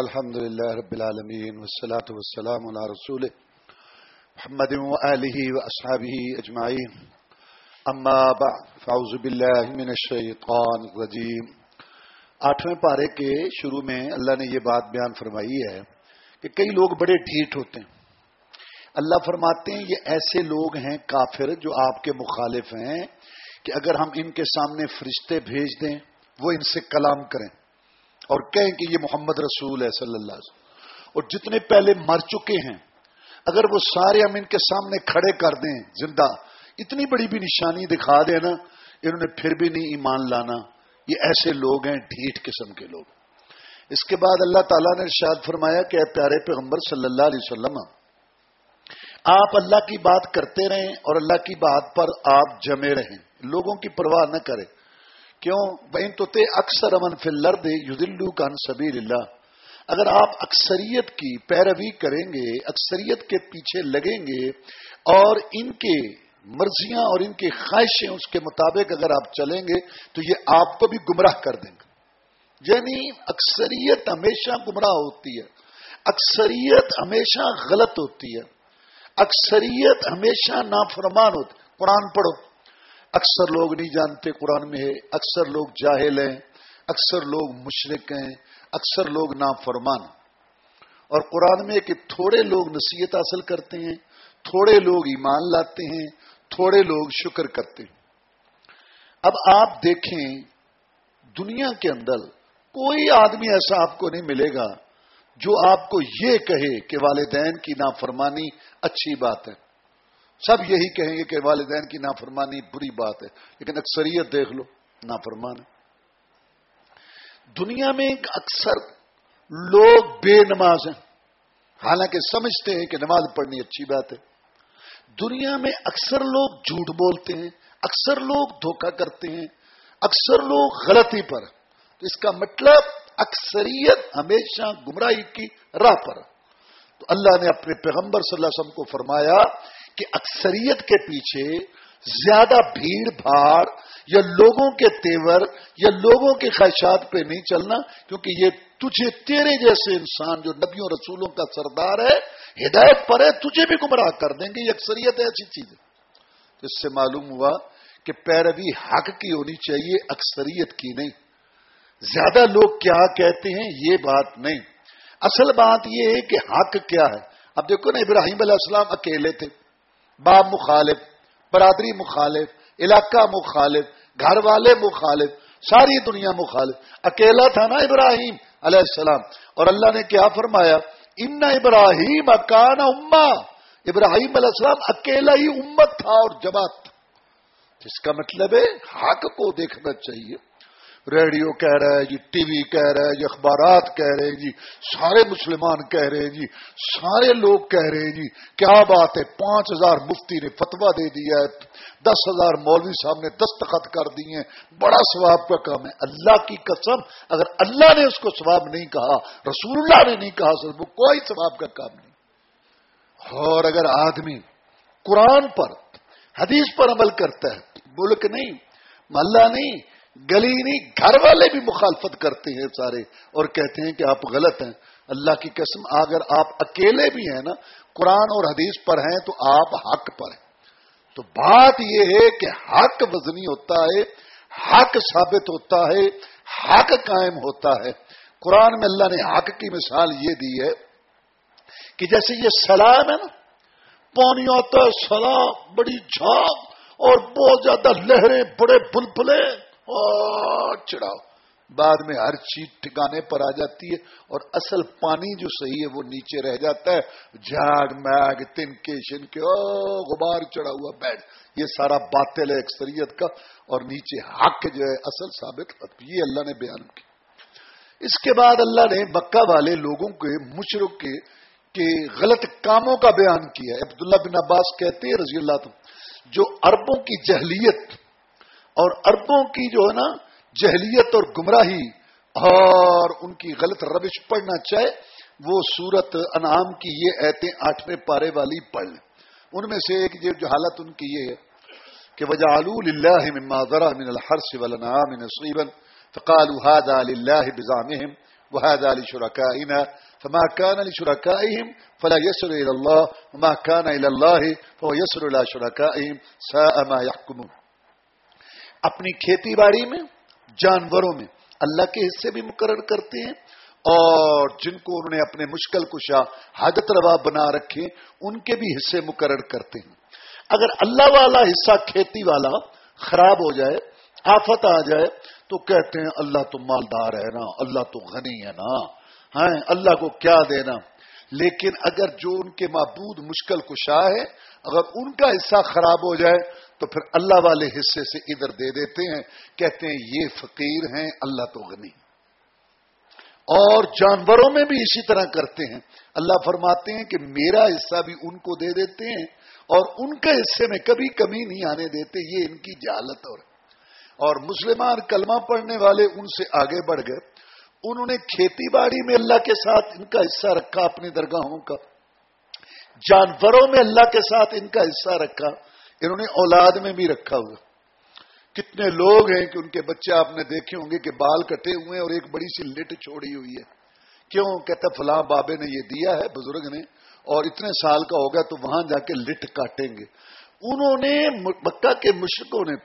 الحمد لله رب العالمين والصلاة والسلام على رسوله محمد وآله وأصحابه أجمعين. أما بعد، فأعوذ بالله من الشيطان الرجيم. آٹھویں پارے کے شروع میں اللہ نے یہ بات بیان فرمائی ہے کہ کئی لوگ بڑے ڈھیٹ ہوتے ہیں۔ اللہ فرماتے ہیں، یہ ایسے لوگ ہیں کافر جو آپ کے مخالف ہیں کہ اگر ہم ان کے سامنے فرشتے بھیج دیں، وہ ان سے کلام کریں۔ اور کہیں کہ یہ محمد رسول ہے صلی اللہ علیہ وسلم۔ اور جتنے پہلے مر چکے ہیں، اگر وہ سارے ہم ان کے سامنے کھڑے کر دیں زندہ، اتنی بڑی بھی نشانی دکھا دیں نا، انہوں نے پھر بھی نہیں ایمان لانا۔ یہ ایسے لوگ ہیں، ڈھیٹ قسم کے لوگ۔ اس کے بعد اللہ تعالیٰ نے ارشاد فرمایا کہ اے پیارے پیغمبر صلی اللہ علیہ وسلم، آپ اللہ کی بات کرتے رہیں اور اللہ کی بات پر آپ جمے رہیں۔ لوگوں کی پرواہ نہ کریں۔ کیوں؟ بہن تو تے اکثر امن فل لرد یدلو کان سبیر اللہ اگر آپ اکثریت کی پیروی کریں گے، اکثریت کے پیچھے لگیں گے، اور ان کے مرضیاں اور ان کی خواہشیں اس کے مطابق اگر آپ چلیں گے، تو یہ آپ کو بھی گمراہ کر دیں گے۔ یعنی اکثریت ہمیشہ گمراہ ہوتی ہے۔ اکثریت ہمیشہ غلط ہوتی ہے۔ اکثریت ہمیشہ نافرمان ہوتی قرآن پڑھو۔ اکثر لوگ نہیں جانتے قرآن میں ہے، اکثر لوگ جاہل ہیں، اکثر لوگ مشرق ہیں، اکثر لوگ نافرمان۔ اور قرآن میں کہ تھوڑے لوگ نصیحت حاصل کرتے ہیں، تھوڑے لوگ ایمان لاتے ہیں، تھوڑے لوگ شکر کرتے ہیں۔ اب آپ دیکھیں، دنیا کے اندر کوئی آدمی ایسا آپ کو نہیں ملے گا جو آپ کو یہ کہے کہ والدین کی نافرمانی اچھی بات ہے۔ سب یہی کہیں گے کہ والدین کی نافرمانی بری بات ہے، لیکن اکثریت دیکھ لو، نافرمان ہے۔ دنیا میں اکثر لوگ بے نماز ہیں، حالانکہ سمجھتے ہیں کہ نماز پڑھنی اچھی بات ہے۔ دنیا میں اکثر لوگ جھوٹ بولتے ہیں، اکثر لوگ دھوکہ کرتے ہیں، اکثر لوگ غلطی پر تو اس کا مطلب اکثریت ہمیشہ گمراہی کی راہ پر تو اللہ نے اپنے پیغمبر صلی اللہ علیہ وسلم کو فرمایا کہ اکثریت کے پیچھے زیادہ بھیڑ بھاڑ یا لوگوں کے تیور یا لوگوں کے خواہشات پہ نہیں چلنا، کیونکہ یہ تجھے تیرے جیسے انسان جو نبیوں رسولوں کا سردار ہے، ہدایت پر ہے، تجھے بھی گمراہ کر دیں گے، یہ اکثریت ایسی چیز ہے۔ اس سے معلوم ہوا کہ پیروی حق کی ہونی چاہیے، اکثریت کی نہیں۔ زیادہ لوگ کیا کہتے ہیں، یہ بات نہیں۔ اصل بات یہ ہے کہ حق کیا ہے۔ اب دیکھو نا، ابراہیم علیہ السلام اکیلے تھے۔ باپ مخالف، برادری مخالف، علاقہ مخالف گھر والے مخالف، ساری دنیا مخالف۔ اکیلا تھا نا ابراہیم علیہ السلام۔ اور اللہ نے کیا فرمایا؟ ان ابراہیم اکان اما۔ ابراہیم علیہ السلام اکیلا ہی امت تھا اور جماعت۔ تھا جس کا مطلب ہے، حق کو دیکھنا چاہیے۔ ریڈیو کہہ رہا ہے جی ٹی وی کہہ رہا ہے جی اخبارات کہہ رہے ہیں جی سارے مسلمان کہہ رہے ہیں جی سارے لوگ کہہ رہے ہیں جی کیا بات ہے؟ پانچ ہزار مفتی نے فتوا دے دیا ہے، دس ہزار مولوی صاحب نے دستخط کر دیے ہیں، بڑا ثواب کا کام ہے۔ اللہ کی قسم، اگر اللہ نے اس کو ثواب نہیں کہا، رسول اللہ نے نہیں کہا سر وہ کوئی ثواب کا کام نہیں۔ اور اگر آدمی قرآن پر، حدیث پر عمل کرتا ہے، ملک نہیں، محلہ نہیں گلی نہیں، گھر والے بھی مخالفت کرتے ہیں سارے اور کہتے ہیں کہ آپ غلط ہیں۔ اللہ کی قسم، اگر آپ اکیلے بھی ہیں نا، قرآن اور حدیث پر ہیں تو آپ حق پر ہیں۔ تو بات یہ ہے کہ حق وزنی ہوتا ہے، حق ثابت ہوتا ہے، حق قائم ہوتا ہے۔ قرآن میں اللہ نے حق کی مثال یہ دی ہے کہ جیسے یہ سلام ہے نا پانی آتا ہے سلام، بڑی جھاگ اور بہت زیادہ لہریں، بڑے بلبلے چڑھاؤ۔ بعد میں ہر چیز ٹھکانے پر آ جاتی ہے اور اصل پانی جو صحیح ہے وہ نیچے رہ جاتا ہے۔ جھاگ میگ تن کے، شن کے، او غبار چڑھا ہوا بیٹھ۔ یہ سارا باطل ہے اکثریت کا۔ اور نیچے حق جو ہے اصل ثابت یہ اللہ نے بیان کی۔ اس کے بعد اللہ نے مکہ والے لوگوں کے، مشرق کے کہ غلط کاموں کا بیان کیا۔ عبداللہ بن عباس کہتے ہیں رضی اللہ جو عربوں کی جہلیت اور اربوں کی جو ہے نا جہلیت اور گمراہی اور ان کی غلط روش پڑھنا چاہے، وہ سورت انعام کی یہ ایتیں آٹھویں پارے والی پڑھ لیں۔ ان میں سے ایک جو حالت ان کی یہ ہے کہ وجہ اللہ مما ذرا من الحرس والانعام نصیبا فقالوا هذا لله بزعمهم وهذا لشركائنا فما كان لشركائهم فلا يسر إلى الله وما كان إلى الله فهو يسر إلى شركائهم ساء ما يحكمون اپنی کھیتی باڑی میں، جانوروں میں۔ اللہ کے حصے بھی مقرر کرتے ہیں اور جن کو انہوں نے اپنے مشکل کشا حاجت روا بنا رکھے، ان کے بھی حصے مقرر کرتے ہیں۔ اگر اللہ والا حصہ کھیتی والا خراب ہو جائے، آفت آ جائے، تو کہتے ہیں، اللہ تو مالدار ہے نا، اللہ تو غنی ہے نا۔ ہاں اللہ کو کیا دینا؟ لیکن اگر جو ان کے معبود مشکل کشا ہے، اگر ان کا حصہ خراب ہو جائے، تو پھر اللہ والے حصے سے ادھر دے دیتے ہیں، کہتے ہیں یہ فقیر ہیں، اللہ تو غنی۔ اور جانوروں میں بھی اسی طرح کرتے ہیں۔ اللہ فرماتے ہیں کہ میرا حصہ بھی ان کو دے دیتے ہیں، اور ان کے حصے میں کبھی کمی نہیں آنے دیتے، یہ ان کی جہالت اور اور مسلمان کلمہ پڑھنے والے ان سے آگے بڑھ گئے۔ انہوں نے کھیتی باڑی میں اللہ کے ساتھ ان کا حصہ رکھا اپنی درگاہوں کا۔ جانوروں میں اللہ کے ساتھ ان کا حصہ رکھا، انہوں نے اولاد میں بھی رکھا ہوا۔ کتنے لوگ ہیں کہ ان کے بچے آپ نے دیکھے ہوں گے کہ بال کٹے ہوئے ہیں اور ایک بڑی سی لٹ چھوڑی ہوئی ہے۔ کیوں؟ کہتا فلاں بابے نے یہ دیا ہے، بزرگ نے، اور اتنے سال کا ہوگا تو وہاں جا کے لٹ کاٹیں گے۔ انہوں نے مکہ کے مشرقوں نے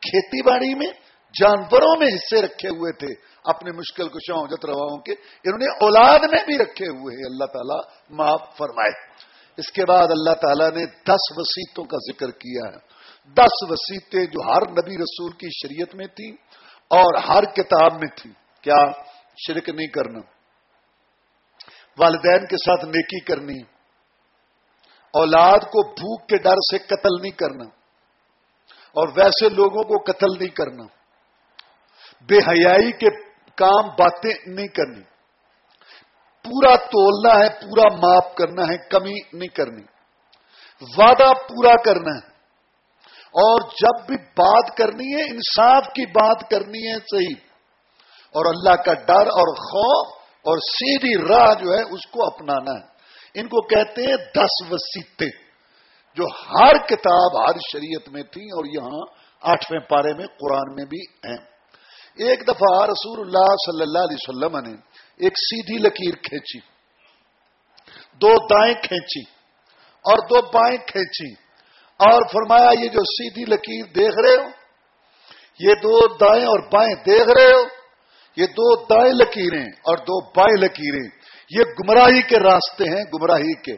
کھیتی باڑی میں جانوروں میں حصے رکھے ہوئے تھے، اپنے مشکل کشاؤں جت رواؤں کے انہوں نے اولاد میں بھی رکھے ہوئے ہیں۔ اللہ تعالیٰ معاف فرمائے۔ اس کے بعد اللہ تعالیٰ نے دس وسیطوں کا ذکر کیا ہے۔ دس وسیطیں جو ہر نبی رسول کی شریعت میں تھیں اور ہر کتاب میں تھیں۔ کیا شرک نہیں کرنا؟ والدین کے ساتھ نیکی کرنی۔ اولاد کو بھوک کے ڈر سے قتل نہیں کرنا۔ اور ویسے لوگوں کو قتل نہیں کرنا۔ بے حیائی کے کام باتیں نہیں کرنی۔ پورا تولنا ہے، پورا معاف کرنا ہے، کمی نہیں کرنی۔ وعدہ پورا کرنا ہے۔ اور جب بھی بات کرنی ہے، انصاف کی بات کرنی ہے، صحیح۔ اور اللہ کا ڈر اور خوف اور سیدھی راہ جو ہے، اس کو اپنانا ہے۔ ان کو کہتے ہیں دس وسیطے، جو ہر کتاب ہر شریعت میں تھی اور یہاں آٹھویں پارے میں قرآن میں بھی ہیں۔ ایک دفعہ رسول اللہ صلی اللہ علیہ وسلم نے ایک سیدھی لکیر کھینچی، دو دائیں کھینچی اور دو بائیں کھینچی اور فرمایا، یہ جو سیدھی لکیر دیکھ رہے ہو، یہ دو دائیں اور بائیں دیکھ رہے ہو، یہ دو دائیں لکیریں اور دو بائیں لکیریں، یہ گمراہی کے راستے ہیں، گمراہی کے۔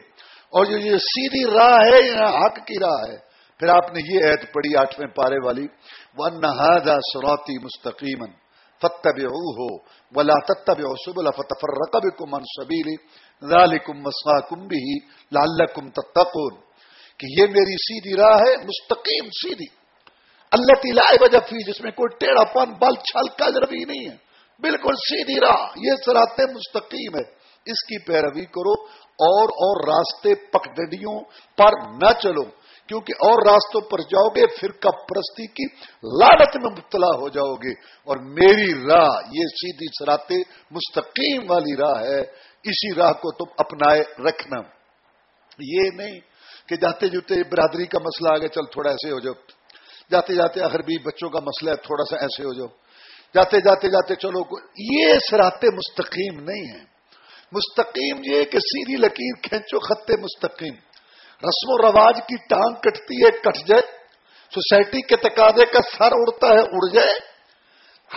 اور جو یہ سیدھی راہ ہے، یہ حق کی راہ ہے۔ پھر آپ نے یہ عید پڑھی آٹھویں پارے والی ون نہادا سروتی مستقیم فتب ہو ولا تب سبلا فتفر رقب کم ان سبیلی لال کم مسا کم بھی لال تتقون کہ یہ میری سیدھی راہ ہے، مستقیم سیدھی۔ اللہ تلائے بجفی جس میں کوئی ٹیڑھا پن بل چھل کا بھی نہیں ہے۔ بالکل سیدھی راہ۔ یہ سرات مستقیم ہے۔ اس کی پیروی کرو اور اور راستے پکڈنڈیوں پر نہ چلو۔ کیونکہ اور راستوں پر جاؤ گے، فرقہ پرستی کی لالت میں مبتلا ہو جاؤ گے۔ اور میری راہ، یہ سیدھی سراتے مستقیم والی راہ ہے۔ اسی راہ کو تم اپنائے رکھنا۔ یہ نہیں کہ جاتے جوتے برادری کا مسئلہ آ گیا چل تھوڑا ایسے ہو جاؤ۔ جاتے جاتے آخر بھی بچوں کا مسئلہ ہے، تھوڑا سا ایسے ہو جاؤ۔ جاتے جاتے جاتے چلو، یہ سراتے مستقیم نہیں ہے مستقیم یہ کہ سیدھی لکیر کھینچو، خطے مستقیم۔ رسم و رواج کی ٹانگ کٹتی ہے، کٹ جائے۔ سوسائٹی کے تقاضے کا سر اڑتا ہے، اڑ جائے۔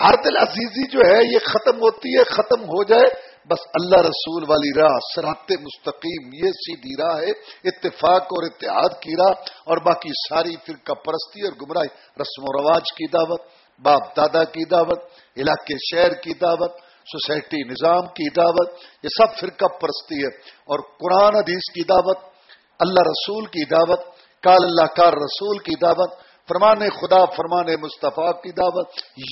ہر دل عزیزی جو ہے، یہ ختم ہوتی ہے، ختم ہو جائے۔ بس اللہ رسول والی راہ سرات مستقیم، یہ سیدھی راہ ہے۔ اتفاق اور اتحاد کی راہ۔ اور باقی ساری فرقہ پرستی اور گمراہی۔ رسم و رواج کی دعوت، باپ دادا کی دعوت، علاقے شہر کی دعوت، سوسائٹی نظام کی دعوت۔ یہ سب فرقہ پرستی ہے۔ اور قرآن حدیث کی دعوت اللہ رسول کی دعوت کال اللہ کار رسول کی دعوت، فرمان خدا، فرمان مصطفیٰ کی دعوت،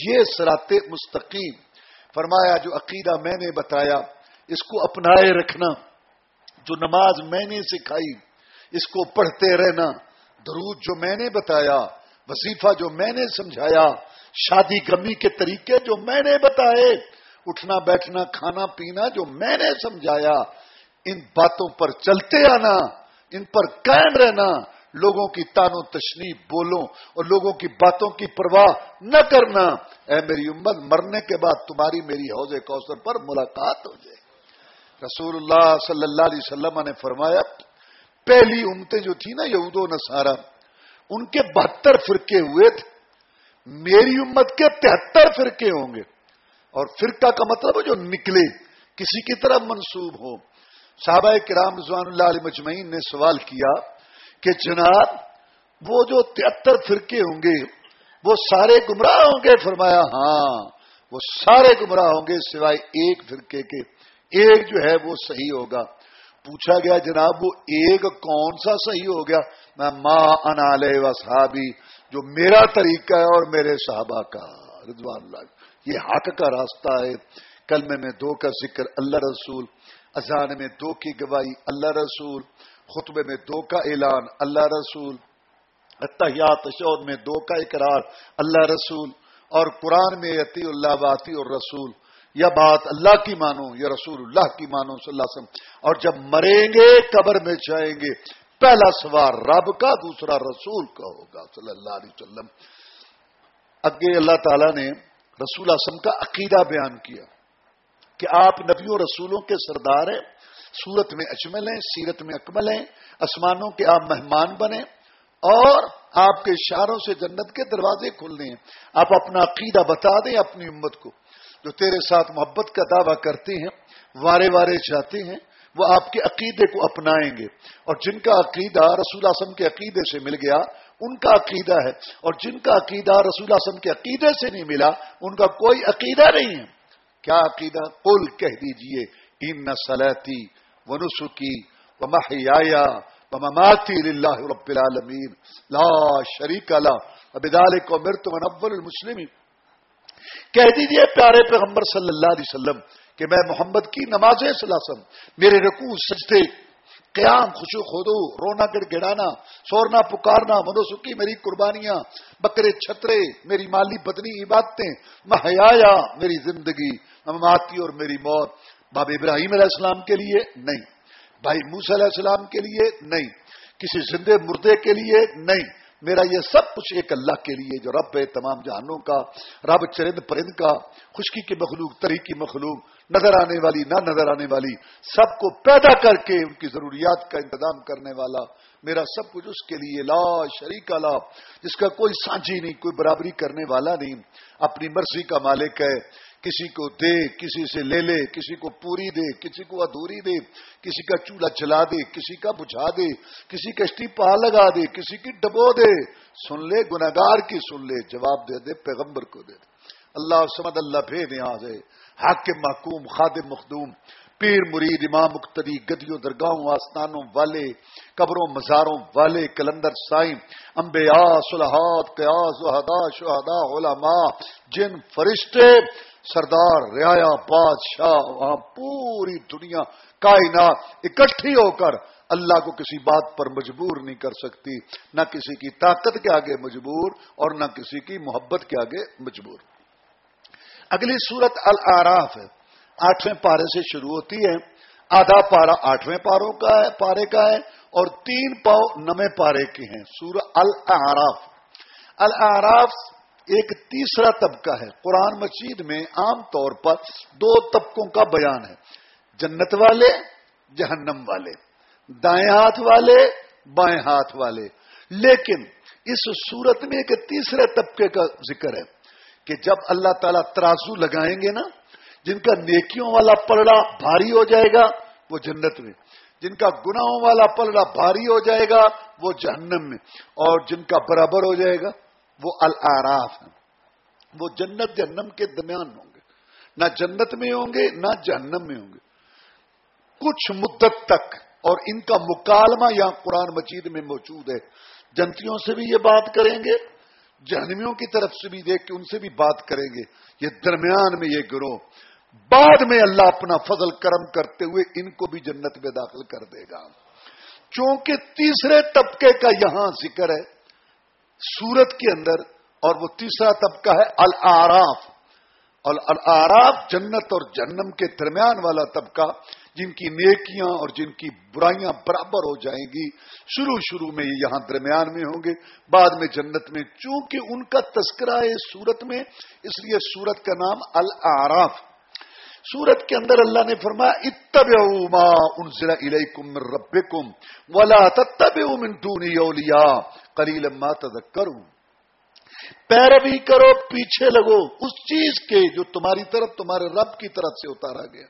یہ سرات مستقیم۔ فرمایا، جو عقیدہ میں نے بتایا، اس کو اپنائے رکھنا، جو نماز میں نے سکھائی، اس کو پڑھتے رہنا۔ درود جو میں نے بتایا، وظیفہ جو میں نے سمجھایا، شادی گمی کے طریقے جو میں نے بتائے، اٹھنا، بیٹھنا، کھانا، پینا جو میں نے سمجھایا، ان باتوں پر چلتے آنا۔ ان پر قائم رہنا، لوگوں کی تانو تشنی، بولوں اور لوگوں کی باتوں کی پرواہ نہ کرنا۔ اے میری امت، مرنے کے بعد تمہاری میری حوض کوثر پر ملاقات ہو جائے۔ رسول اللہ صلی اللہ علیہ وسلم نے فرمایا، پہلی امتیں جو تھی نا، یہود و نصارہ، ان کے بہتر فرقے ہوئے تھے۔ میری امت کے تہتر فرقے ہوں گے۔ اور فرقہ کا مطلب ہے جو نکلے، کسی کی طرف منسوب ہو صحابہ کرام رضوان اللہ علیہ مجمعین نے سوال کیا کہ جناب، وہ جو تہتر فرقے ہوں گے، وہ سارے گمراہ ہوں گے؟ فرمایا ہاں وہ سارے گمراہ ہوں گے سوائے ایک فرقے کے۔ ایک جو ہے وہ صحیح ہوگا۔ پوچھا گیا، جناب، وہ ایک کون سا صحیح ہو گیا؟ میں ماں انالے و صحابی جو میرا طریقہ ہے اور میرے صحابہ کا۔ رضوان اللہ، یہ حق کا راستہ ہے۔ کلمے میں دو کا ذکر، اللہ رسول اذان میں دو کی گواہی، اللہ رسول، خطبے میں دو کا اعلان، اللہ رسول اتحیات شعود میں دو کا اقرار، اللہ رسول، اور قرآن میں عطی اللہ باتی اور رسول یا بات اللہ کی مانو یا رسول اللہ کی مانو صلی اللہ علیہ وسلم۔ اور جب مریں گے، قبر میں جائیں گے، پہلا سوار رب کا، دوسرا رسول کا ہوگا صلی اللہ علیہ وسلم۔ اگے اللہ تعالی نے رسول اعظم کا عقیدہ بیان کیا۔ کہ آپ نبیوں رسولوں کے سردار ہیں، سورت میں اجمل ہیں، سیرت میں اکمل ہیں، آسمانوں کے آپ مہمان بنے اور آپ کے اشاروں سے جنت کے دروازے کھلنے ہیں۔ آپ اپنا عقیدہ بتا دیں اپنی امت کو۔ جو تیرے ساتھ محبت کا دعویٰ کرتے ہیں، وارے وارے چاہتے ہیں، وہ آپ کے عقیدے کو اپنائیں گے۔ اور جن کا عقیدہ رسول اعظم کے عقیدے سے مل گیا، ان کا عقیدہ ہے۔ اور جن کا عقیدہ رسول اعظم کے عقیدے سے نہیں ملا، ان کا کوئی عقیدہ نہیں ہے۔ کیا عقیدہ؟ قل کہہ دیجیے ان سلحتی و نسخی و محیا و مماتی اللہ رب العالمین لا شریک اللہ ابدال کو مرت منور المسلم کہہ دیجیے پیارے پیغمبر صلی اللہ علیہ وسلم کہ میں محمد کی نماز سلاسم میرے رکوع، سجدے، قیام خوشو خودو، رونا گڑ گڑانا، سورنا پکارنا، منوسکی میری قربانیاں، بکرے چھترے، میری مالی بدنی عبادتیں محیا میری زندگی مماتی اور میری موت باب ابراہیم علیہ السلام کے لیے نہیں، بھائی موس علیہ السلام کے لیے نہیں، کسی زندے مردے کے لیے نہیں، میرا یہ سب کچھ ایک اللہ کے لیے، جو رب ہے تمام جہانوں کا، رب چرند پرند کا، خشکی کی مخلوق، تری کی مخلوق، نظر آنے والی، نہ نظر آنے والی، سب کو پیدا کر کے ان کی ضروریات کا انتظام کرنے والا، میرا سب کچھ اس کے لیے، لا شریک لا، جس کا کوئی سانچی نہیں، کوئی برابری کرنے والا نہیں، اپنی مرضی کا مالک ہے کسی کو دے، کسی سے لے لے، کسی کو پوری دے، کسی کو ادھوری دے، کسی کا چولہا چلا دے، کسی کا بجھا دے، کسی کشتی پا لگا دے، کسی کی ڈبو دے۔ سن لے گناگار کی سن لے، جواب دے دے، پیغمبر کو دے دے۔ اللہ سمد اللہ بھید یہاں سے۔ حاکم، محکوم، خادم، مخدوم، پیر، مرید، امام، مقتدی، گدیوں، درگاہوں، آستانوں والے، قبروں، مزاروں والے، کلندر، سائم امبیا سلحات قیاس وحدا شہدا علماء، جن، فرشتے سردار ریا بادشاہ، وہاں پوری دنیا، کائنات اکٹھی ہو کر اللہ کو کسی بات پر مجبور نہیں کر سکتی۔ نہ کسی کی طاقت کے آگے مجبور اور نہ کسی کی محبت کے آگے مجبور۔ اگلی صورت العراف ہے۔ آٹھویں پارے سے شروع ہوتی ہے۔ آدھا پارا آٹھویں پاروں کا ہے، پارے کا ہے اور تین پاؤ نمے پارے کے ہیں۔ سور العراف۔ العراف ایک تیسرا طبقہ ہے۔ قرآن مجید میں عام طور پر دو طبقوں کا بیان ہے۔ جنت والے، جہنم والے۔ دائیں ہاتھ والے، بائیں ہاتھ والے۔ لیکن اس صورت میں ایک تیسرے طبقے کا ذکر ہے کہ جب اللہ تعالیٰ ترازو لگائیں گے نا، جن کا نیکیوں والا پلڑا بھاری ہو جائے گا، وہ جنت میں۔ جن کا گناہوں والا پلڑا بھاری ہو جائے گا، وہ جہنم میں۔ اور جن کا برابر ہو جائے گا وہ العراف ہیں۔ وہ جنت جہنم کے درمیان ہوں گے۔ نہ جنت میں ہوں گے، نہ جہنم میں ہوں گے۔ کچھ مدت تک، اور ان کا مکالمہ یہاں قرآن مجید میں موجود ہے۔ جنتیوں سے بھی یہ بات کریں گے، جہنمیوں کی طرف سے بھی دیکھ کے ان سے بھی بات کریں گے۔ یہ درمیان میں یہ گروہ۔ بعد میں اللہ اپنا فضل کرم کرتے ہوئے ان کو بھی جنت میں داخل کر دے گا۔ چونکہ تیسرے طبقے کا یہاں ذکر ہے سورت کے اندر اور وہ تیسرا طبقہ ہے العراف۔ اور العراف جنت اور جنم کے درمیان والا طبقہ، جن کی نیکیاں اور جن کی برائیاں برابر ہو جائیں گی، شروع شروع میں یہ یہاں درمیان میں ہوں گے۔ بعد میں جنت میں، چونکہ ان کا تذکرہ ہے سورت میں، اس لیے سورت کا نام العراف۔ سورت کے اندر اللہ نے فرمایا، اتبعوا ما انزل الیکم من ربکم ولا تتبعوا من دونی اولیاء قلیلا ما تذکرون پیروی کرو، پیچھے لگو۔ اس چیز کے جو تمہاری طرف، تمہارے رب کی طرف سے اتارا گیا۔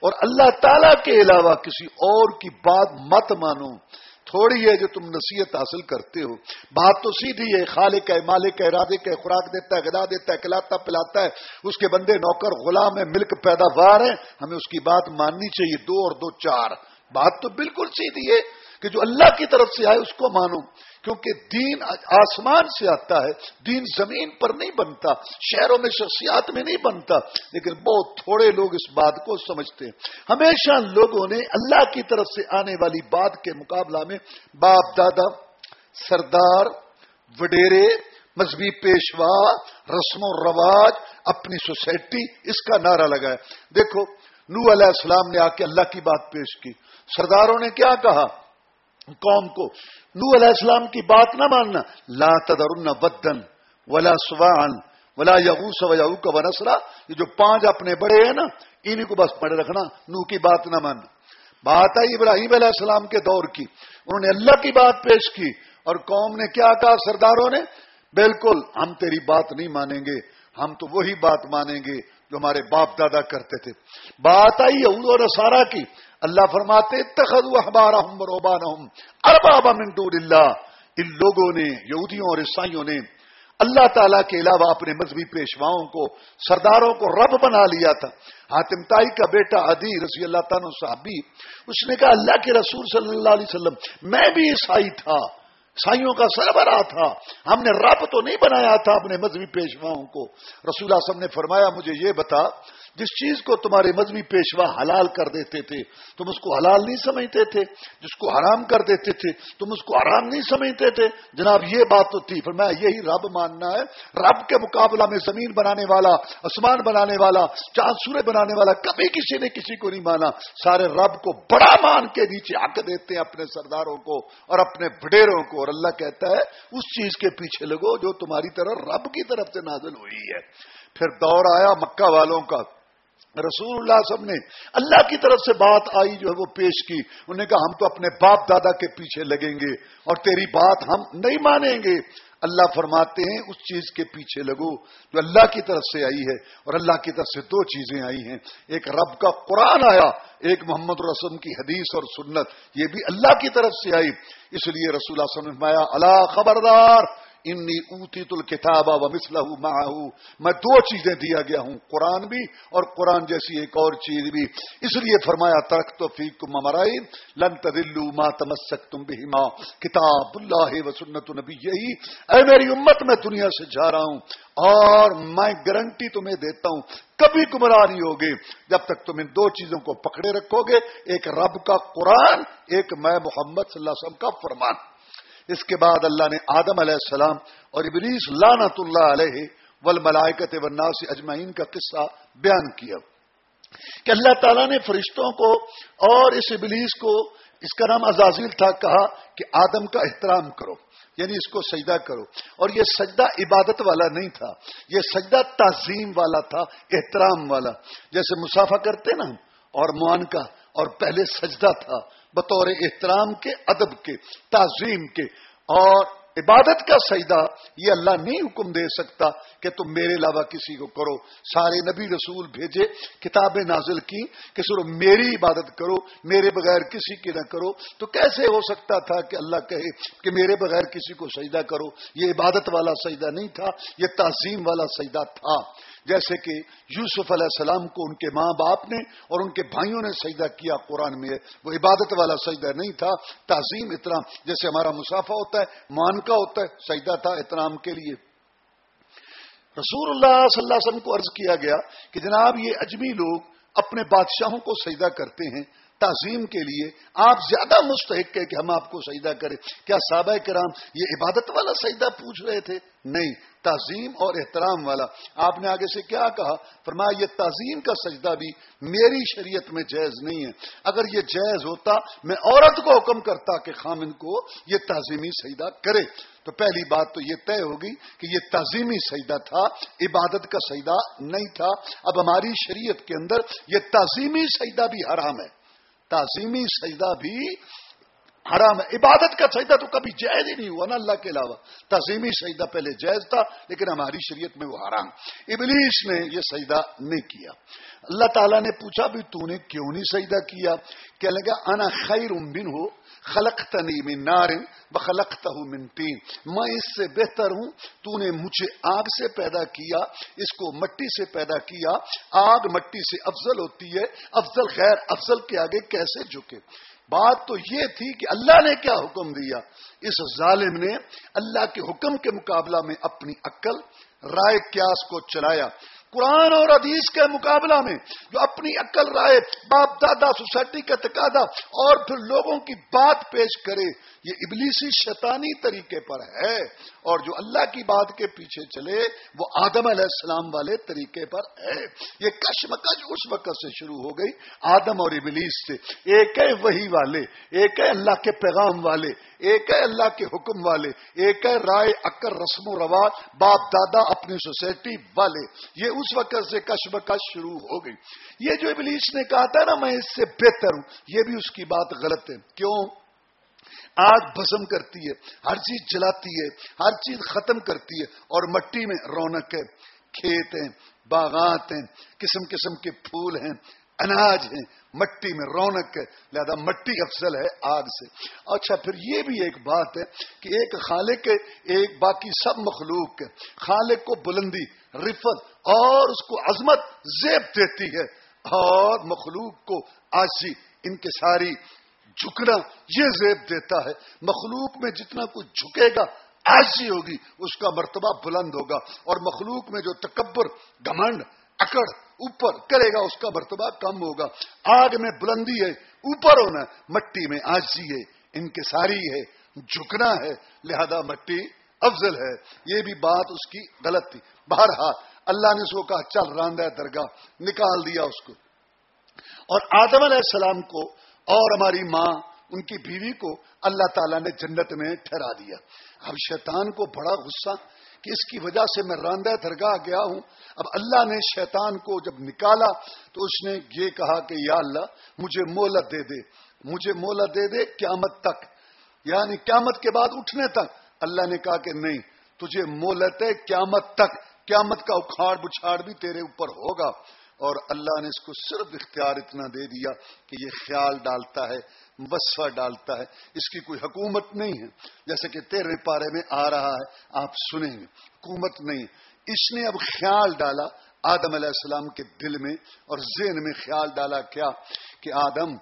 اور اللہ تعالی کے علاوہ کسی اور کی بات مت مانو۔ تھوڑی ہے جو تم نصیحت حاصل کرتے ہو۔ بات تو سیدھی ہے، خالق ہے، مالک ہے ارادے کا خوراک دیتا ہے گدا دیتا ہے، کھلاتا، پلاتا ہے۔ اس کے بندے نوکر، غلام ہے، ملک پیداوار ہے۔ ہمیں اس کی بات ماننی چاہیے، دو اور دو، چار۔ بات تو بالکل سیدھی ہے۔ کہ جو اللہ کی طرف سے آئے اس کو مانو، کیونکہ دین آسمان سے آتا ہے، دین زمین پر نہیں بنتا، شہروں میں شخصیات میں نہیں بنتا، لیکن بہت تھوڑے لوگ اس بات کو سمجھتے ہیں۔ ہمیشہ لوگوں نے اللہ کی طرف سے آنے والی بات کے مقابلہ میں باپ، دادا، سردار، وڈیرے، مذہبی پیشوا، رسم و رواج، اپنی سوسائٹی، اس کا نعرہ لگایا۔ دیکھو نو علیہ السلام نے آ کے اللہ کی بات پیش کی۔ سرداروں نے کیا کہا؟ قوم کو۔ نو علیہ السلام کی بات نہ ماننا۔ لا تدرن ودن ولا سوان ولا یغوس و یعوق و نسرا یہ جو پانچ اپنے بڑے ہیں نا انہیں کو بس پڑے رکھنا نو کی بات نہ ماننا۔ بات آئی ابراہیم علیہ السلام کے دور کی۔ انہوں نے اللہ کی بات پیش کی۔ اور قوم نے کیا کہا سرداروں نے؟ بالکل، ہم تیری بات نہیں مانیں گے۔ ہم تو وہی بات مانیں گے جو ہمارے باپ دادا کرتے تھے۔ بات آئی اور سارا کی۔ اللہ فرماتے تخد ہمارا ہم روبان اربابا منڈور اللہ۔ ان لوگوں نے، یہودیوں اور عیسائیوں نے اللہ تعالیٰ کے علاوہ اپنے مذہبی پیشواؤں کو، سرداروں کو رب بنا لیا تھا۔ حاتم تائی کا بیٹا ادی رضی اللہ تعالیٰ صاحبی اس نے کہا، اللہ کے رسول صلی اللہ علیہ وسلم، میں بھی عیسائی تھا، عیسائیوں کا سربراہ تھا۔ ہم نے رب تو نہیں بنایا تھا اپنے مذہبی پیشواؤں کو۔ رسول اعظم نے فرمایا، مجھے یہ بتا جس چیز کو تمہارے مذہبی پیشوا حلال کر دیتے تھے، تم اس کو حلال نہیں سمجھتے تھے، جس کو حرام کر دیتے تھے، تم اس کو حرام نہیں سمجھتے تھے۔ جناب، یہ بات تو تھی پھر میں یہی رب ماننا ہے، رب کے مقابلہ میں زمین بنانے والا، آسمان بنانے والا، چاند سورے بنانے والا، کبھی کسی نے کسی کو نہیں مانا۔ سارے رب کو بڑا مان کے نیچے حق دیتے ہیں اپنے سرداروں کو اور اپنے بڈیروں کو۔ اور اللہ کہتا ہے، اس چیز کے پیچھے لگو جو تمہاری طرح رب کی طرف سے نازل ہوئی ہے۔ پھر دور آیا مکہ والوں کا۔ رسول اللہ سب نے اللہ کی طرف سے بات آئی جو ہے وہ پیش کی انہوں نے کہا ہم تو اپنے باپ دادا کے پیچھے لگیں گے اور تیری بات ہم نہیں مانیں گے۔ اللہ فرماتے ہیں اس چیز کے پیچھے لگو جو اللہ کی طرف سے آئی ہے اور اللہ کی طرف سے دو چیزیں آئی ہیں۔ ایک رب کا قرآن آیا، ایک محمد رسم کی حدیث اور سنت، یہ بھی اللہ کی طرف سے آئی۔ اس لیے رسول اللہ مایا اللہ خبردار انی اوتی تل کتاب و مسلح میں دو چیزیں دیا گیا ہوں، قرآن بھی اور قرآن جیسی ایک اور چیز بھی۔ اس لیے فرمایا، ترک تو فی کم مرائی لن تدلو ما تمسک تم بھی ماں کتاب اللہ و سنت نبی یہی اے میری امت، میں دنیا سے جا رہا ہوں اور میں گارنٹی تمہیں دیتا ہوں۔ کبھی گمراہ نہیں ہوگے۔ جب تک تم ان دو چیزوں کو پکڑے رکھو گے، ایک رب کا قرآن، ایک میں محمد صلی اللہ علیہ وسلم کا فرمان۔ اس کے بعد اللہ نے آدم علیہ السلام اور ابلیس لانت اللہ علیہ ول ملائکت والناس اجمعین کا قصہ بیان کیا۔ کہ اللہ تعالیٰ نے فرشتوں کو اور اس ابلیس کو اس کا نام ازازیل تھا کہا کہ آدم کا احترام کرو یعنی اس کو سجدہ کرو۔ اور یہ سجدہ عبادت والا نہیں تھا، یہ سجدہ تعظیم والا تھا، احترام والا۔ جیسے مسافہ کرتے نا اور معان کا اور پہلے سجدہ تھا بطور احترام کے، ادب کے، تعظیم کے۔ اور عبادت کا سجدہ، یہ اللہ نہیں حکم دے سکتا کہ تم میرے علاوہ کسی کو کرو۔ سارے نبی رسول بھیجے، کتابیں نازل کی کہ سر میری عبادت کرو، میرے بغیر کسی کی نہ کرو۔ تو کیسے ہو سکتا تھا کہ اللہ کہے کہ میرے بغیر کسی کو سجدہ کرو؟ یہ عبادت والا سجدہ نہیں تھا، یہ تعظیم والا سجدہ تھا۔ جیسے کہ یوسف علیہ السلام کو ان کے ماں باپ نے اور ان کے بھائیوں نے سجدہ کیا قرآن میں، وہ عبادت والا سجدہ نہیں تھا، تعظیم احترام جیسے ہمارا مسافہ ہوتا ہے مان کا ہوتا ہے، سجدہ تھا احترام کے لیے۔ رسول اللہ صلی اللہ علیہ وسلم کو عرض کیا گیا کہ جناب یہ اجمی لوگ اپنے بادشاہوں کو سجدہ کرتے ہیں تعظیم کے لیے آپ زیادہ مستحق ہے کہ ہم آپ کو سجدہ کریں۔ کیا صحابہ کرام یہ عبادت والا سجدہ پوچھ رہے تھے؟ نہیں، تعظیم اور احترام والا۔ آپ نے آگے سے کیا کہا؟ فرمایا، یہ تعظیم کا سجدہ بھی میری شریعت میں جائز نہیں ہے۔ اگر یہ جائز ہوتا، میں عورت کو حکم کرتا کہ خامن کو یہ تعظیمی سجدہ کرے۔ تو پہلی بات تو یہ طے ہوگی کہ یہ تعظیمی سجدہ تھا، عبادت کا سجدہ نہیں تھا۔ اب ہماری شریعت کے اندر یہ تعظیمی سجدہ بھی حرام ہے۔ تعظیمی سجدہ بھی حرام ہے. عبادت کا سجدہ تو کبھی جائز ہی نہیں ہوا نا اللہ کے علاوہ. تعظیمی سجدہ پہلے جائز تھا، لیکن ہماری شریعت میں وہ حرام. ابلیس نے یہ سجدہ نہیں کیا. اللہ تعالیٰ نے پوچھا بھی تو نے کیوں نہیں سجدہ کیا؟ کہ لگا، انا خیر بن ہو خلق تنی من نارن بخلقت من تین. میں اس سے بہتر ہوں، تو نے مجھے آگ سے پیدا کیا، اس کو مٹی سے پیدا کیا۔ آگ مٹی سے افضل ہوتی ہے، افضل خیر، افضل کے آگے کیسے جھکے؟ بات تو یہ تھی کہ اللہ نے کیا حکم دیا؟ اس ظالم نے اللہ کے حکم کے مقابلہ میں اپنی عقل، رائے کیاس کو چلایا۔ قرآن اور حدیث کے مقابلہ میں جو اپنی عقل، رائے، باپ، دادا، سوسائٹی کا تقاضا اور پھر لوگوں کی بات پیش کرے یہ ابلیسی شیطانی طریقے پر ہے اور جو اللہ کی بات کے پیچھے چلے، وہ آدم علیہ السلام والے طریقے پر ہے۔ یہ کشمکش اس وقت سے شروع ہو گئی، آدم اور ابلیس سے۔ ایک ہے وہی والے، ایک ہے اللہ کے پیغام والے، ایک ہے اللہ کے حکم والے، ایک ہے رائے اکر، رسم و رواج، باپ، دادا اپنی سوسائٹی والے۔ یہ اس وقت سے کشمکش شروع ہو گئی۔ یہ جو ابلیس نے کہا تھا نا، میں اس سے بہتر ہوں، یہ بھی اس کی بات غلط ہے۔ کیوں؟ آگ بسم کرتی ہے، ہر چیز جلاتی ہے، ہر چیز ختم کرتی ہے اور مٹی میں رونق ہے۔ کھیت ہیں، باغات ہیں، قسم قسم کے پھول ہیں، اناج ہیں۔ مٹی میں رونق ہے، لہذا مٹی افضل ہے آگ سے۔ اچھا پھر یہ بھی ایک بات ہے کہ ایک خالق ہے، ایک باقی سب مخلوق ہے۔ خالق کو بلندی، رفت اور اس کو عظمت زیب دیتی ہے اور مخلوق کو آسی ان کے ساری جھکنا یہ زیب دیتا ہے۔ مخلوق میں جتنا کچھ جھکے گا، ایسی ہوگی، اس کا مرتبہ بلند ہوگا۔ اور مخلوق میں جو تکبر گمنڈ اکڑ اوپر کرے گا، اس کا مرتبہ کم ہوگا۔ آگ میں بلندی ہے، اوپر ہونا، مٹی میں آجی ہے، ان کے ساری ہے، جھکنا ہے، لہذا مٹی افضل ہے۔ یہ بھی بات اس کی غلط تھی۔ بہرحال، اللہ نے سو کہا، چل راندہ درگاہ، نکال دیا اس کو۔ اور آدم علیہ السلام کو اور ہماری ماں ان کی بیوی کو اللہ تعالیٰ نے جنت میں ٹھہرا دیا۔ اب شیطان کو بڑا غصہ کہ اس کی وجہ سے میں راندہ درگاہ گیا ہوں۔ اب اللہ نے شیطان کو جب نکالا تو اس نے یہ کہا کہ یا اللہ مجھے مولت دے دے، مجھے مولت دے دے قیامت تک۔ یعنی قیامت کے بعد اٹھنے تک۔ اللہ نے کہا کہ نہیں، تجھے مولت ہے قیامت تک۔ قیامت کا اکھاڑ بچھاڑ بھی تیرے اوپر ہوگا۔ اور اللہ نے اس کو صرف اختیار اتنا دے دیا کہ یہ خیال ڈالتا ہے، وصفہ ڈالتا ہے۔ اس کی کوئی حکومت نہیں ہے۔ جیسے کہ تیرے پارے میں آ رہا ہے، آپ سنیں گے۔ حکومت نہیں۔ اس نے اب خیال ڈالا آدم علیہ السلام کے دل میں اور ذہن میں خیال ڈالا کیا کہ آدم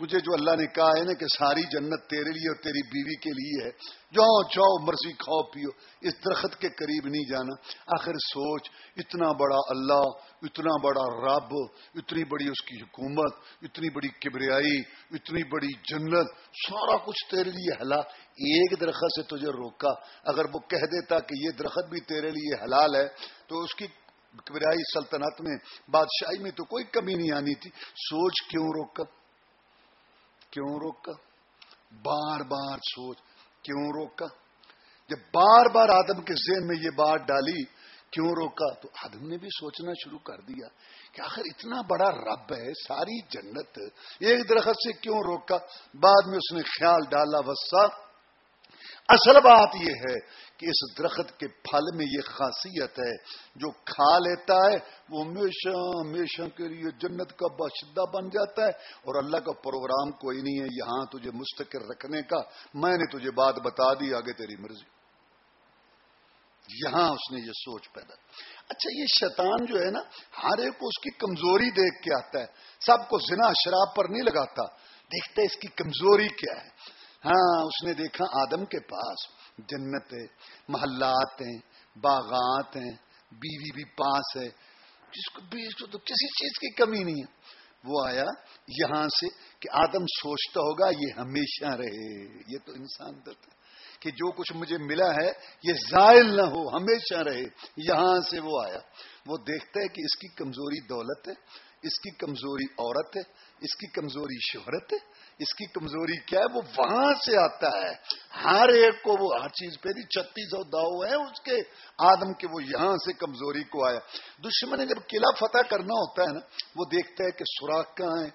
تجھے جو اللہ نے کہا ہے نا کہ ساری جنت تیرے لیے اور تیری بیوی کے لیے ہے۔ جاؤ جاؤ، مرضی کھاؤ، پیو۔ اس درخت کے قریب نہیں جانا۔ آخر سوچ، اتنا بڑا اللہ، اتنا بڑا رب، اتنی بڑی اس کی حکومت، اتنی بڑی کبریائی، اتنی بڑی جنت، سارا کچھ تیرے لیے ہلا ایک درخت سے تجھے روکا۔ اگر وہ کہہ دیتا کہ یہ درخت بھی تیرے لیے حلال ہے، تو اس کی کبریائی سلطنت میں، بادشاہی میں تو کوئی کمی نہیں آنی تھی۔ سوچ کیوں روکا؟ کیوں روکا بار بار سوچ، کیوں روکا جب بار بار آدم کے ذہن میں یہ بات ڈالی، کیوں روکا تو آدم نے بھی سوچنا شروع کر دیا کہ آخر اتنا بڑا رب ہے، ساری جنت ایک درخت سے کیوں روکا بعد میں اس نے خیال ڈالا وسا اصل بات یہ ہے کہ اس درخت کے پھل میں یہ خاصیت ہے، جو کھا لیتا ہے، وہ ہمیشہ ہمیشہ کے لیے جنت کا باشدہ بن جاتا ہے۔ اور اللہ کا پروگرام کوئی نہیں ہے یہاں تجھے مستقل رکھنے کا۔ میں نے تجھے بات بتا دی، آگے تیری مرضی۔ یہاں اس نے یہ سوچ پیدا۔ اچھا یہ شیطان جو ہے نا، ہر ایک کو اس کی کمزوری دیکھ کے آتا ہے۔ سب کو زنا، شراب پر نہیں لگاتا۔ دیکھتا ہے اس کی کمزوری کیا ہے۔ ہاں اس نے دیکھا آدم کے پاس جنت ہے محلات ہیں باغات ہیں بیوی بھی پاس ہے۔ جس کو بھی تو کسی چیز کی کمی نہیں ہے۔ وہ آیا یہاں سے کہ آدم سوچتا ہوگا یہ ہمیشہ رہے، یہ تو انسان دت ہے۔ کہ جو کچھ مجھے ملا ہے، یہ زائل نہ ہو، ہمیشہ رہے۔ یہاں سے وہ آیا۔ وہ دیکھتا ہے کہ اس کی کمزوری دولت ہے، اس کی کمزوری عورت ہے، اس کی کمزوری شہرت ہے۔ اس کی کمزوری کیا ہے؟ وہ وہاں سے آتا ہے۔ ہر ایک کو وہ، ہر چیز پہ بھی چھتیس سو داؤ ہے اس کے آدم کے، وہ یہاں سے کمزوری کو آیا۔ دشمن نے جب قلعہ فتح کرنا ہوتا ہے نا، وہ دیکھتا ہے کہ سوراخ کہاں ہے؟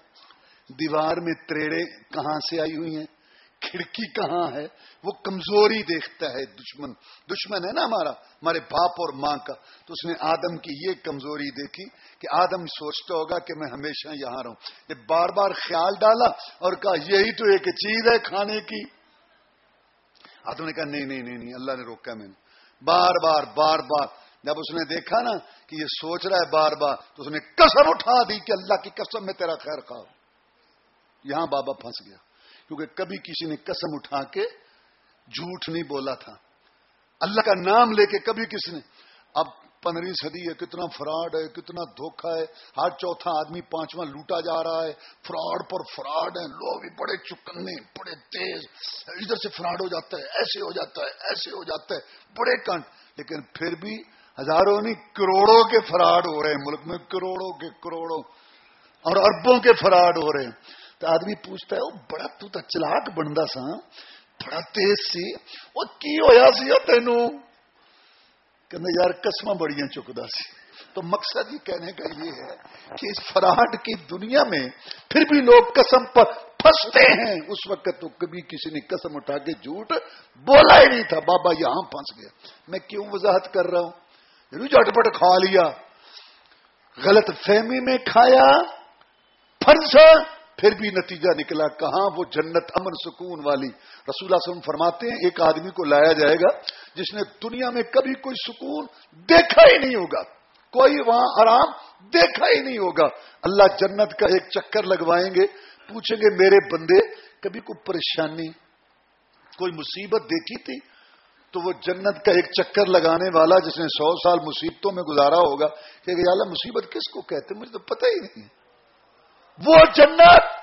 دیوار میں تریڑے کہاں سے آئی ہوئی ہیں؟ کھڑکی کہاں ہے؟ وہ کمزوری دیکھتا ہے دشمن۔ دشمن ہے نا ہمارا، ہمارے باپ اور ماں کا۔ تو اس نے آدم کی یہ کمزوری دیکھی کہ آدم سوچتا ہوگا کہ میں ہمیشہ یہاں رہوں۔ یہ بار بار خیال ڈالا اور کہا، یہی تو ایک چیز ہے کھانے کی۔ آدم نے کہا، نہیں نہیں نہیں نہیں، اللہ نے روکا میں نے۔ بار بار بار بار۔ جب اس نے دیکھا نا کہ یہ سوچ رہا ہے بار بار، تو اس نے قسم اٹھا دی کہ اللہ کی قسم میں تیرا خیر خواہ۔ یہاں بابا پھنس گیا۔ کیونکہ کبھی کسی نے قسم اٹھا کے جھوٹ نہیں بولا تھا۔ اللہ کا نام لے کے کبھی کسی نے۔ اب پندرہ صدی ہے، کتنا فراڈ ہے، کتنا دھوکھا ہے۔ ہر چوتھا آدمی پانچواں لوٹا جا رہا ہے۔ فراڈ پر فراڈ ہے لوگ بھی بڑے چکنے، بڑے تیز۔ ادھر سے فراڈ ہو جاتا ہے، ایسے ہو جاتا ہے، ایسے ہو جاتا ہے۔ بڑے کنٹ لیکن پھر بھی ہزاروں نہیں، کروڑوں کے فراڈ ہو رہے ہیں۔ ملک میں کروڑوں کے کروڑوں اور اربوں کے فراڈ ہو رہے ہیں۔ تو آدمی پوچھتا ہے وہ بڑا تو تا چلاک بنتا سا، بڑا تیز سی وہ کی ہویا سی تینو؟ کہ یار قسم بڑی چکتا سی. تو مقصد ہی کہنے کا یہ ہے کہ اس فراڈ کی دنیا میں پھر بھی لوگ قسم پر پھنستے ہیں۔ اس وقت تو کبھی کسی نے قسم اٹھا کے جھوٹ بولا ہی نہیں تھا، بابا یہاں پھنس گیا میں کیوں وضاحت کر رہا ہوں؟ جٹپٹ کھا لیا۔ غلط فہمی میں کھایا، پھنسا۔ پھر بھی نتیجہ نکلا، کہاں وہ جنت امن سکون والی۔ رسول اللہ وسلم فرماتے ہیں، ایک آدمی کو لایا جائے گا جس نے دنیا میں کبھی کوئی سکون دیکھا ہی نہیں ہوگا، کوئی وہاں آرام دیکھا ہی نہیں ہوگا۔ اللہ جنت کا ایک چکر لگوائیں گے، پوچھیں گے، میرے بندے، کبھی کوئی پریشانی، کوئی مصیبت دیکھی تھی؟ تو وہ جنت کا ایک چکر لگانے والا جس نے سو سال مصیبتوں میں گزارا ہوگا کہ اللہ مصیبت کس کو کہتے مجھے تو پتہ ہی نہیں۔ وہ جنت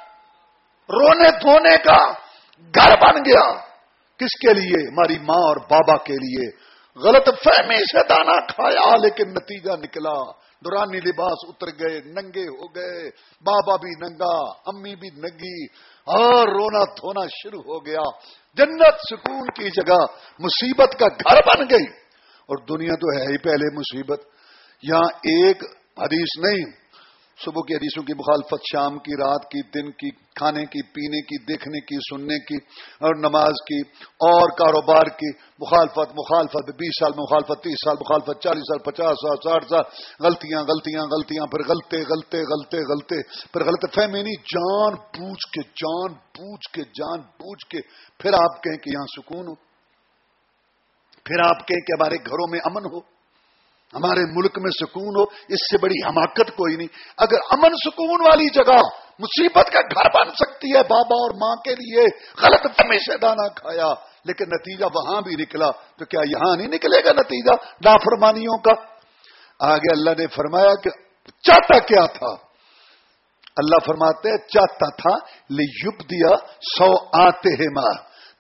رونے دھونے کا گھر بن گیا۔ کس کے لیے؟ ہماری ماں اور بابا کے لیے۔ غلط فہمی سے دانا کھایا، لیکن نتیجہ نکلا۔ دورانی لباس اتر گئے، ننگے ہو گئے۔ بابا بھی ننگا، امی بھی ننگی۔ اور رونا دھونا شروع ہو گیا۔ جنت سکون کی جگہ مصیبت کا گھر بن گئی۔ اور دنیا تو ہے ہی پہلے مصیبت۔ یہاں ایک حدیث نہیں صبح کی حدیثوں کی مخالفت، شام کی، رات کی، دن کی، کھانے کی، پینے کی، دیکھنے کی، سننے کی اور نماز کی اور کاروبار کی۔ مخالفت مخالفت، بیس سال مخالفت، تیس سال مخالفت، چالیس سال، پچاس سال، ساٹھ سال۔ غلطیاں غلطیاں غلطیاں پھر غلطے غلطے غلطے غلطے۔ پھر غلط فہمی نہیں، جان پوچھ کے، جان پوچھ کے، جان پوچھ کے۔ پھر آپ کہیں کہ یہاں سکون ہو۔ پھر آپ کہیں کہ ہمارے گھروں میں امن ہو۔ ہمارے ملک میں سکون ہو، اس سے بڑی حماقت کوئی نہیں۔ اگر امن سکون والی جگہ مصیبت کا گھر بن سکتی ہے بابا اور ماں کے لیے، غلط سے دانا کھایا، لیکن نتیجہ وہاں بھی نکلا، تو کیا یہاں نہیں نکلے گا نتیجہ نافرمانیوں کا؟ آگے اللہ نے فرمایا کہ چاہتا کیا تھا؟ اللہ فرماتے ہیں، چاہتا تھا لے یوب دیا سو آتے ہیں ماں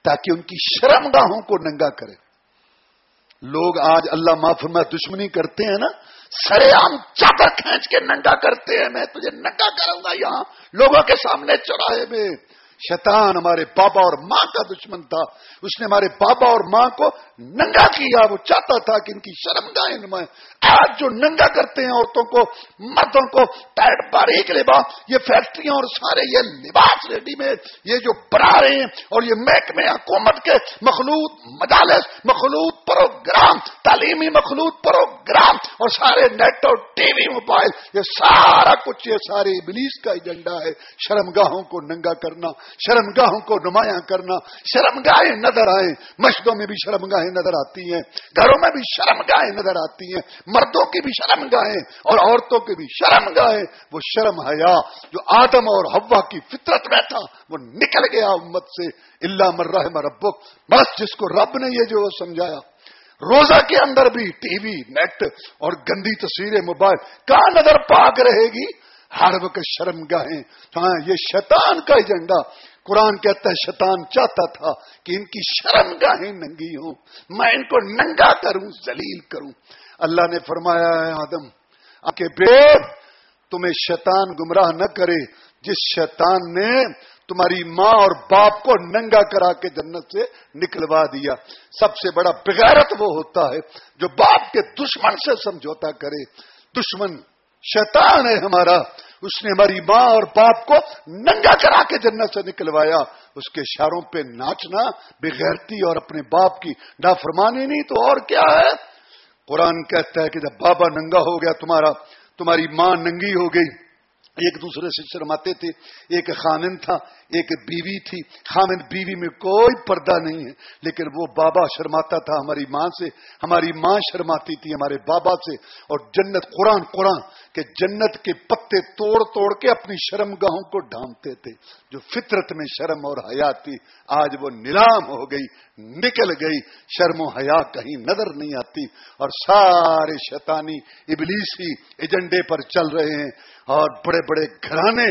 تاکہ ان کی شرمگاہوں کو ننگا کرے۔ لوگ آج اللہ ما فرما دشمنی کرتے ہیں نا، سرے عام چادر کھینچ کے ننگا کرتے ہیں، میں تجھے ننگا کروں گا یہاں، لوگوں کے سامنے چوراہے میں۔ شیطان ہمارے بابا اور ماں کا دشمن تھا، اس نے ہمارے بابا اور ماں کو ننگا کیا، وہ چاہتا تھا کہ ان کی شرم گاہیں نمائیں۔ آج جو ننگا کرتے ہیں عورتوں کو، مردوں کو، پیٹ باریک لباس یہ فیکٹریاں اور سارے یہ لباس ریڈی میڈ یہ جو بنا رہے ہیں اور یہ محکمے حکومت کے مخلوط مجالس، مخلوط پروگرام، تعلیمی مخلوط پروگرام اور سارے نیٹ اور ٹی وی موبائل، یہ سارا کچھ، یہ سارے ابلیس کا ایجنڈا ہے۔ شرمگاہوں کو ننگا کرنا، شرمگاہوں کو نمایاں کرنا، شرمگاہیں نظر آئیں، مشدوں میں بھی شرمگاہیں نظر آتی ہیں، گھروں میں بھی شرمگاہیں نظر آتی ہیں، مردوں کی بھی شرمگاہیں اور عورتوں کی بھی شرمگاہیں وہ شرم حیا جو آدم اور ہوا کی فطرت میں تھا، وہ نکل گیا امت سے اللہ مرہ مربک بس جس کو رب نے یہ جو سمجھایا۔ روزہ کے اندر بھی ٹی وی، نیٹ اور گندی تصویریں موبائل، کہاں نظر پاک رہے گی؟ ہر وقت شرم گاہیں۔ ہاں یہ شیطان کا ایجنڈا۔ قرآن کہتا ہے، شیطان چاہتا تھا کہ ان کی شرم گاہیں ننگی ہوں۔ میں ان کو ننگا کروں، ذلیل کروں۔ اللہ نے فرمایا ہے آدم کہ بے تمہیں شیطان گمراہ نہ کرے۔ جس شیطان نے تمہاری ماں اور باپ کو ننگا کرا کے جنت سے نکلوا دیا، سب سے بڑا بغیرت وہ ہوتا ہے جو باپ کے دشمن سے سمجھوتا کرے۔ دشمن شیطان ہے ہمارا۔ اس نے ہماری ماں اور باپ کو ننگا کرا کے جنت سے نکلوایا۔ اس کے اشاروں پہ ناچنا بغیرتی اور اپنے باپ کی نافرمانی نہیں تو اور کیا ہے؟ قرآن کہتا ہے کہ جب بابا ننگا ہو گیا تمہارا، تمہاری ماں ننگی ہو گئی۔ ایک دوسرے سے شرماتے تھے، ایک خامن تھا، ایک بیوی تھی۔ خامن بیوی میں کوئی پردہ نہیں ہے، لیکن وہ بابا شرماتا تھا ہماری ماں سے۔ ہماری ماں شرماتی تھی ہمارے بابا سے۔ اور جنت، قرآن قرآن کہ جنت کے پتے توڑ توڑ کے اپنی شرم گاہوں کو ڈھانپتے تھے۔ جو فطرت میں شرم اور حیا تھی، آج وہ نیلام ہو گئی، نکل گئی۔ شرم و حیا کہیں نظر نہیں آتی۔ اور سارے شیطانی ابلیسی ایجنڈے پر چل رہے ہیں۔ اور بڑے بڑے گھرانے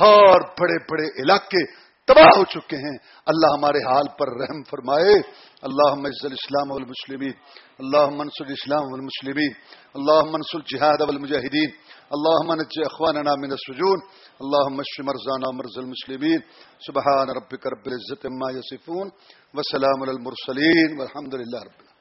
اور بڑے بڑے علاقے تباہ ہو چکے ہیں۔ اللہ ہمارے حال پر رحم فرمائے۔ اللہ مزل اسلام والمسلمین۔ اللہ منصور اسلام والمسلمین۔ اللہ منصور جہاد والمجاہدین۔ اللہ منج اخواننا من السجون۔ اللہ مشف مرزانا مرز المسلمین۔ سبحان ربک رب العزت ما یصفون۔ وسلام علی المرسلین۔ والحمد للہ رب العالمین۔